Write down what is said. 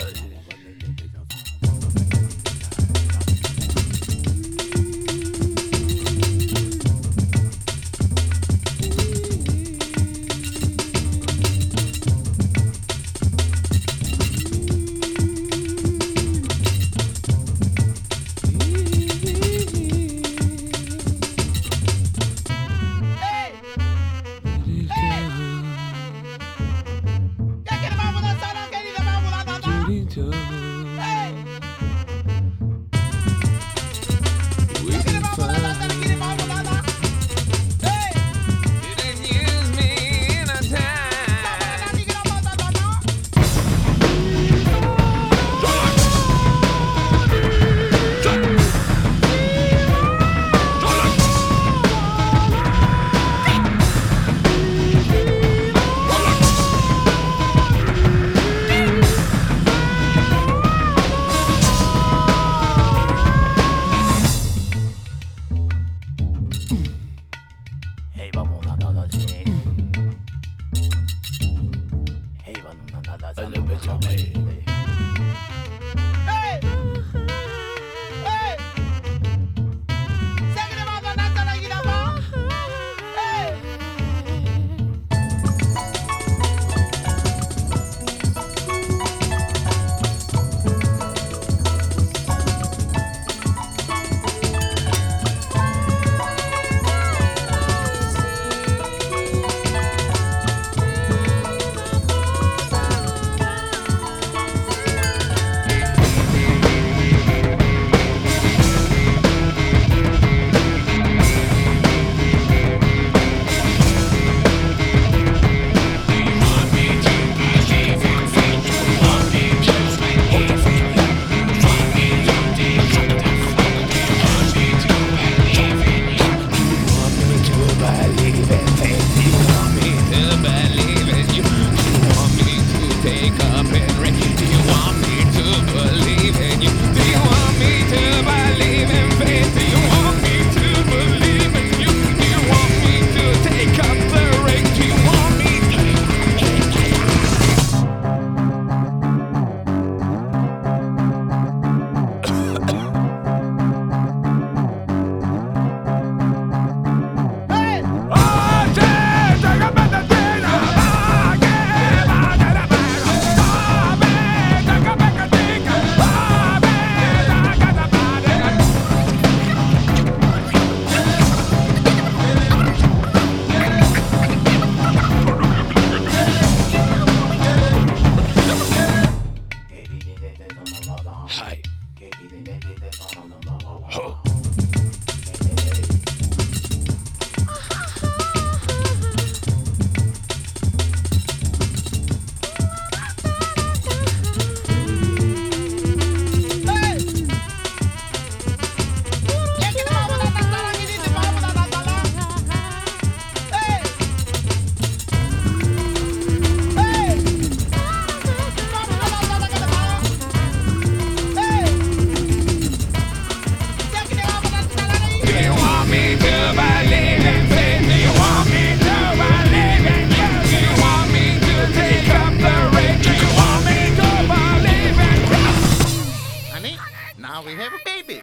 uh, 你的。jamais. have a baby.